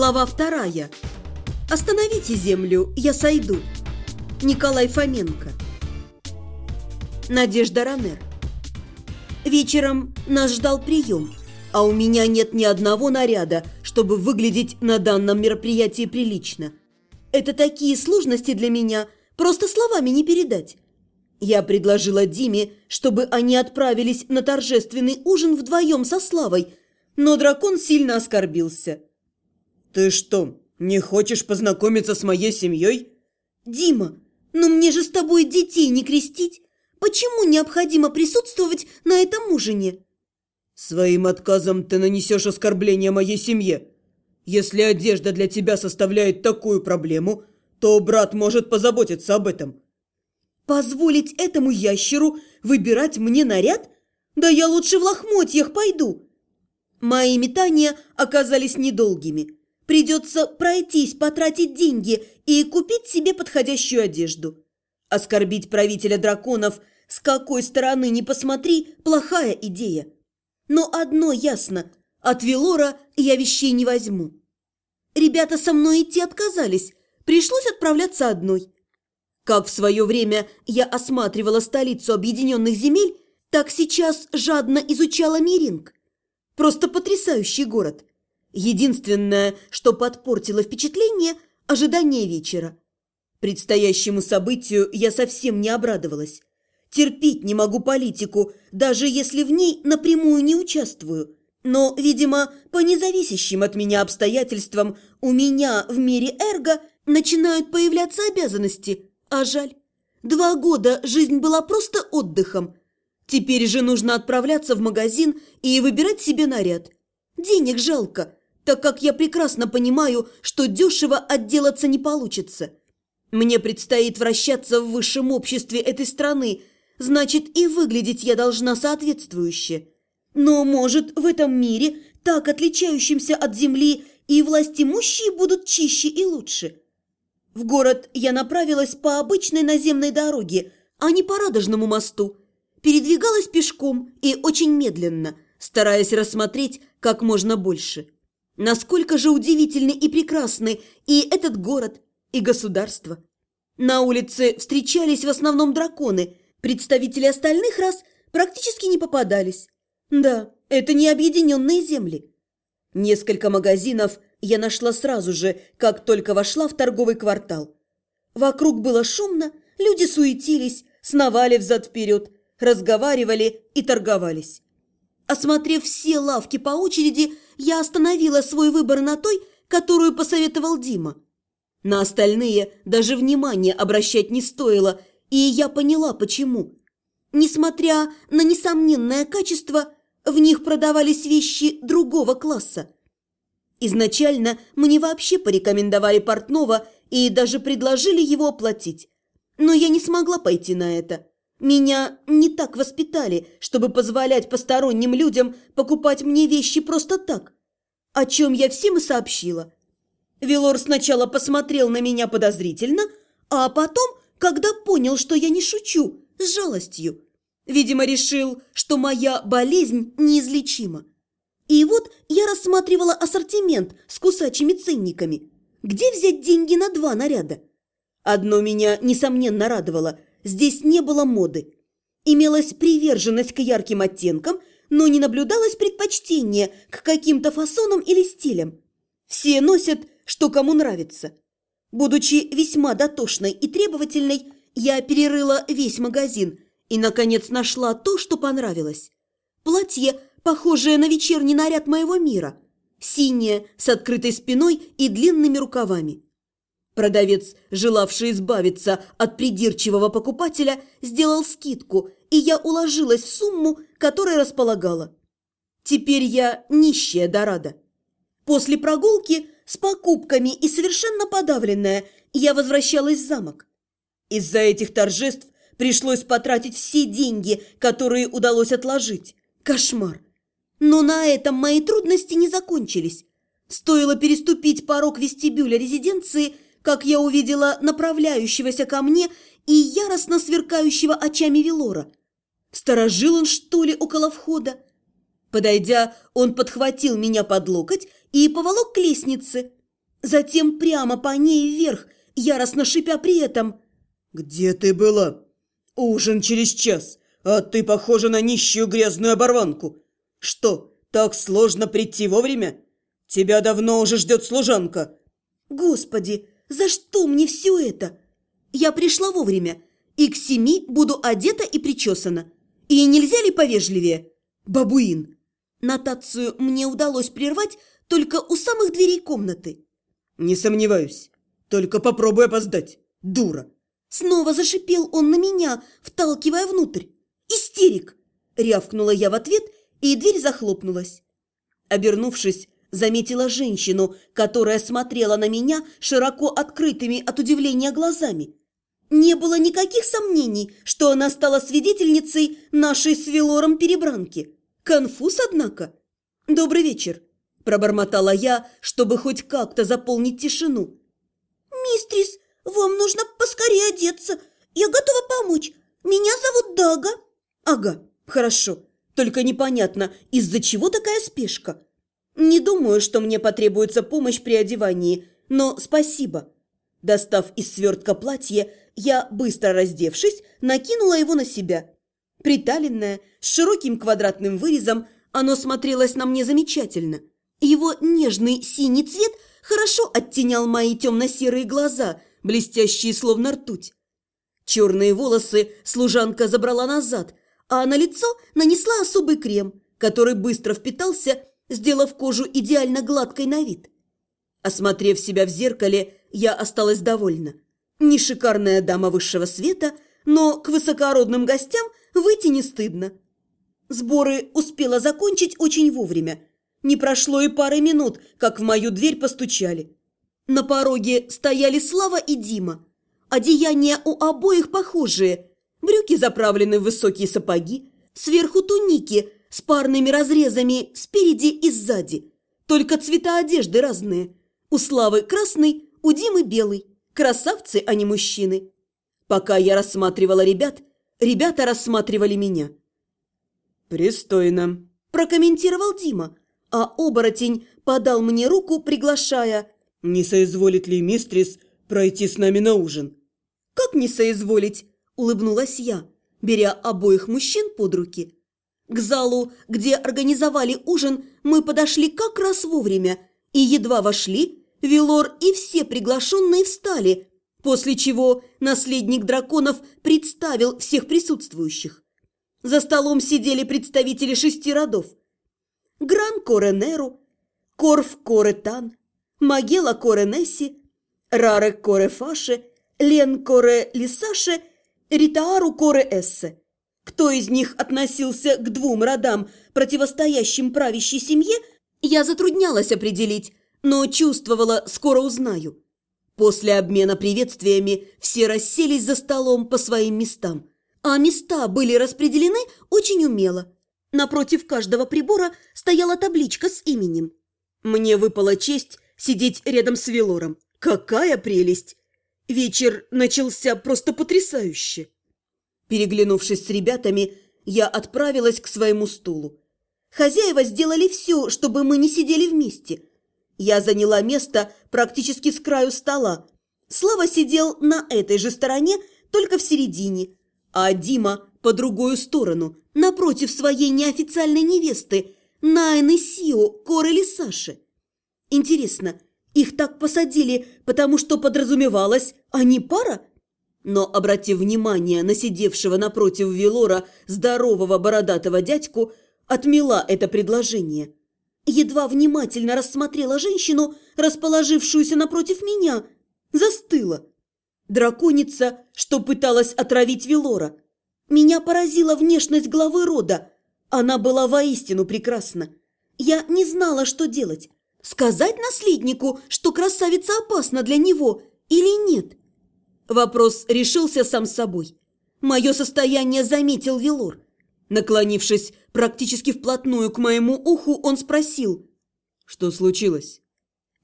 Глава вторая. Остановите землю, я сойду. Николай Фоменко. Надежда Ранер. Вечером нас ждал прием, а у меня нет ни одного наряда, чтобы выглядеть на данном мероприятии прилично. Это такие сложности для меня, просто словами не передать. Я предложила Диме, чтобы они отправились на торжественный ужин вдвоем со Славой, но дракон сильно оскорбился. «Ты что, не хочешь познакомиться с моей семьей?» «Дима, но мне же с тобой детей не крестить. Почему необходимо присутствовать на этом ужине?» «Своим отказом ты нанесешь оскорбление моей семье. Если одежда для тебя составляет такую проблему, то брат может позаботиться об этом». Позволить этому ящеру выбирать мне наряд? Да я лучше в лохмотьях пойду. Мои метания оказались недолгими. Придется пройтись, потратить деньги и купить себе подходящую одежду. Оскорбить правителя драконов с какой стороны ни посмотри, плохая идея. Но одно ясно – от Велора я вещей не возьму. Ребята со мной идти отказались, пришлось отправляться одной – как в свое время я осматривала столицу объединенных земель, так сейчас жадно изучала Миринг. Просто потрясающий город. Единственное, что подпортило впечатление – ожидание вечера. Предстоящему событию я совсем не обрадовалась. Терпеть не могу политику, даже если в ней напрямую не участвую. Но, видимо, по независящим от меня обстоятельствам у меня в мире эрго начинают появляться обязанности – а жаль. Два года жизнь была просто отдыхом. Теперь же нужно отправляться в магазин и выбирать себе наряд. Денег жалко, так как я прекрасно понимаю, что дешево отделаться не получится. Мне предстоит вращаться в высшем обществе этой страны, значит и выглядеть я должна соответствующе. Но, может, в этом мире, так отличающемся от земли, и властимущие будут чище и лучше. В город я направилась по обычной наземной дороге, а не по радужному мосту. Передвигалась пешком и очень медленно, стараясь рассмотреть как можно больше. Насколько же удивительны и прекрасны и этот город, и государство. На улице встречались в основном драконы, представители остальных рас практически не попадались. Да, это не объединенные земли. Несколько магазинов – я нашла сразу же, как только вошла в торговый квартал. Вокруг было шумно, люди суетились, сновали взад-вперед, разговаривали и торговались. Осмотрев все лавки по очереди, я остановила свой выбор на той, которую посоветовал Дима. На остальные даже внимания обращать не стоило, и я поняла, почему. Несмотря на несомненное качество, в них продавались вещи другого класса – Изначально мне вообще порекомендовали портного и даже предложили его оплатить. Но я не смогла пойти на это. Меня не так воспитали, чтобы позволять посторонним людям покупать мне вещи просто так. О чем я всем и сообщила. Велор сначала посмотрел на меня подозрительно, а потом, когда понял, что я не шучу, с жалостью. Видимо, решил, что моя болезнь неизлечима. И вот я рассматривала ассортимент с кусачими ценниками. Где взять деньги на два наряда? Одно меня, несомненно, радовало. Здесь не было моды. Имелась приверженность к ярким оттенкам, но не наблюдалось предпочтение к каким-то фасонам или стилям. Все носят, что кому нравится. Будучи весьма дотошной и требовательной, я перерыла весь магазин и, наконец, нашла то, что понравилось. Платье похожее на вечерний наряд моего мира, синее, с открытой спиной и длинными рукавами. Продавец, желавший избавиться от придирчивого покупателя, сделал скидку, и я уложилась в сумму, которой располагала. Теперь я нищая Дорада. После прогулки с покупками и совершенно подавленная, я возвращалась в замок. Из-за этих торжеств пришлось потратить все деньги, которые удалось отложить. Кошмар! Но на этом мои трудности не закончились. Стоило переступить порог вестибюля резиденции, как я увидела направляющегося ко мне и яростно сверкающего очами Велора. Сторожил он, что ли, около входа? Подойдя, он подхватил меня под локоть и поволок к лестнице. Затем прямо по ней вверх, яростно шипя при этом. «Где ты была? Ужин через час, а ты похожа на нищую грязную оборванку. Что, так сложно прийти вовремя? Тебя давно уже ждет служанка». Господи, за что мне все это? Я пришла вовремя, и к семи буду одета и причесана. И нельзя ли повежливее? Бабуин. Нотацию мне удалось прервать только у самых дверей комнаты. «Не сомневаюсь. Только попробуй опоздать, дура!» Снова зашипел он на меня, вталкивая внутрь. «Истерик!» – рявкнула я в ответ, и дверь захлопнулась. Обернувшись, заметила женщину, которая смотрела на меня широко открытыми от удивления глазами. Не было никаких сомнений, что она стала свидетельницей нашей с Велором перебранки. Конфуз, однако. «Добрый вечер», – пробормотала я, чтобы хоть как-то заполнить тишину. «Мистрис, вам нужно поскорее одеться. Я готова помочь. Меня зовут Дага». «Ага, хорошо. Только непонятно, из-за чего такая спешка. Не думаю, что мне потребуется помощь при одевании, но спасибо». Достав из свертка платье, я, быстро раздевшись, накинула его на себя. Приталенное, с широким квадратным вырезом, оно смотрелось на мне замечательно. Его нежный синий цвет хорошо оттенял мои темно-серые глаза, блестящие словно ртуть. Черные волосы служанка забрала назад, а на лицо нанесла особый крем, который быстро впитался, сделав кожу идеально гладкой на вид. Осмотрев себя в зеркале, я осталась довольна. Не шикарная дама высшего света, но к высокородным гостям выйти не стыдно. Сборы успела закончить очень вовремя. Не прошло и пары минут, как в мою дверь постучали. На пороге стояли Слава и Дима. Одеяния у обоих похожие. Брюки заправлены в высокие сапоги, сверху туники с парными разрезами спереди и сзади. Только цвета одежды разные. У Славы красный, у Димы белый. Красавцы, а не мужчины. Пока я рассматривала ребят, ребята рассматривали меня. «Пристойно», – прокомментировал Дима, а оборотень подал мне руку, приглашая. «Не соизволит ли мистрис пройти с нами на ужин?» «Как не соизволить?» – улыбнулась я, беря обоих мужчин под руки. К залу, где организовали ужин, мы подошли как раз вовремя и едва вошли, Велор и все приглашенные встали, после чего наследник драконов представил всех присутствующих. За столом сидели представители шести родов. Гран Коренеру, Корф Коретан, Магела Коренесси, Раре Корефаше, Лен Коре Лисаше, Ритаару Коре Эссе. Кто из них относился к двум родам, противостоящим правящей семье, я затруднялась определить, но чувствовала, скоро узнаю. После обмена приветствиями все расселись за столом по своим местам, а места были распределены очень умело. Напротив каждого прибора стояла табличка с именем. Мне выпала честь сидеть рядом с Велором. Какая прелесть! Вечер начался просто потрясающе. Переглянувшись с ребятами, я отправилась к своему стулу. Хозяева сделали все, чтобы мы не сидели вместе – я заняла место практически с краю стола. Слава сидел на этой же стороне, только в середине, а Дима по другую сторону, напротив своей неофициальной невесты, Найны Сио, или Саши. Интересно, их так посадили, потому что подразумевалось, они пара? Но, обратив внимание на сидевшего напротив Велора здорового бородатого дядьку, отмела это предложение – едва внимательно рассмотрела женщину, расположившуюся напротив меня, застыла. Драконица, что пыталась отравить Велора. Меня поразила внешность главы рода. Она была воистину прекрасна. Я не знала, что делать. Сказать наследнику, что красавица опасна для него или нет? Вопрос решился сам собой. Мое состояние заметил Велор. Наклонившись практически вплотную к моему уху, он спросил. «Что случилось?»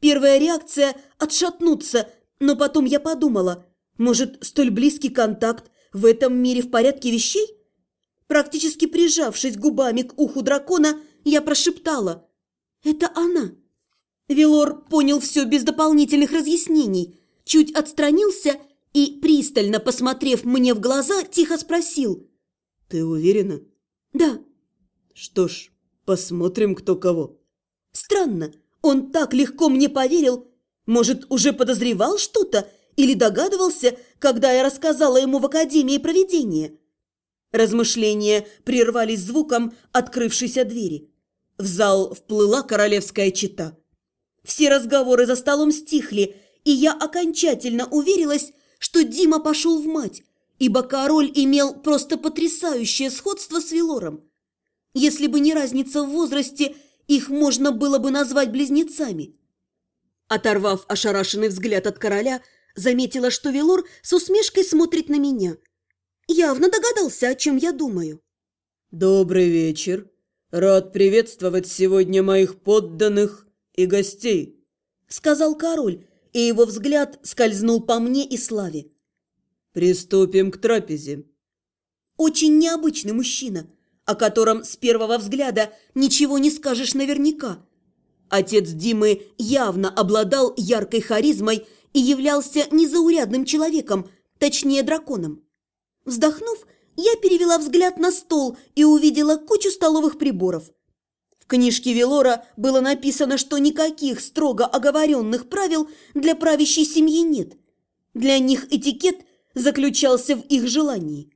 Первая реакция – отшатнуться, но потом я подумала, может, столь близкий контакт в этом мире в порядке вещей? Практически прижавшись губами к уху дракона, я прошептала. «Это она». Велор понял все без дополнительных разъяснений, чуть отстранился и, пристально посмотрев мне в глаза, тихо спросил. «Ты уверена?» «Да». «Что ж, посмотрим, кто кого». «Странно, он так легко мне поверил. Может, уже подозревал что-то или догадывался, когда я рассказала ему в Академии проведения?» Размышления прервались звуком открывшейся двери. В зал вплыла королевская чета. Все разговоры за столом стихли, и я окончательно уверилась, что Дима пошел в мать, ибо король имел просто потрясающее сходство с Велором. Если бы не разница в возрасте, их можно было бы назвать близнецами. Оторвав ошарашенный взгляд от короля, заметила, что Велор с усмешкой смотрит на меня. Явно догадался, о чем я думаю. «Добрый вечер. Рад приветствовать сегодня моих подданных и гостей», — сказал король, и его взгляд скользнул по мне и Славе. «Приступим к трапезе». Очень необычный мужчина, о котором с первого взгляда ничего не скажешь наверняка. Отец Димы явно обладал яркой харизмой и являлся незаурядным человеком, точнее драконом. Вздохнув, я перевела взгляд на стол и увидела кучу столовых приборов. Книжке Велора было написано, что никаких строго оговоренных правил для правящей семьи нет. Для них этикет заключался в их желании.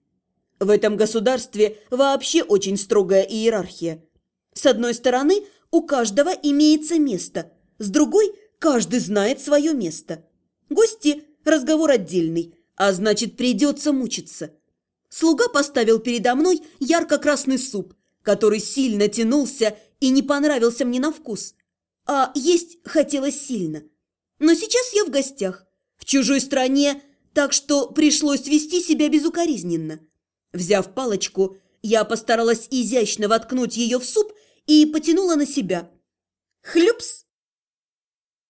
В этом государстве вообще очень строгая иерархия. С одной стороны, у каждого имеется место, с другой – каждый знает свое место. Гости – разговор отдельный, а значит, придется мучиться – Слуга поставил передо мной ярко-красный суп, который сильно тянулся и не понравился мне на вкус. А есть хотелось сильно. Но сейчас я в гостях, в чужой стране, так что пришлось вести себя безукоризненно. Взяв палочку, я постаралась изящно воткнуть ее в суп и потянула на себя. Хлюпс!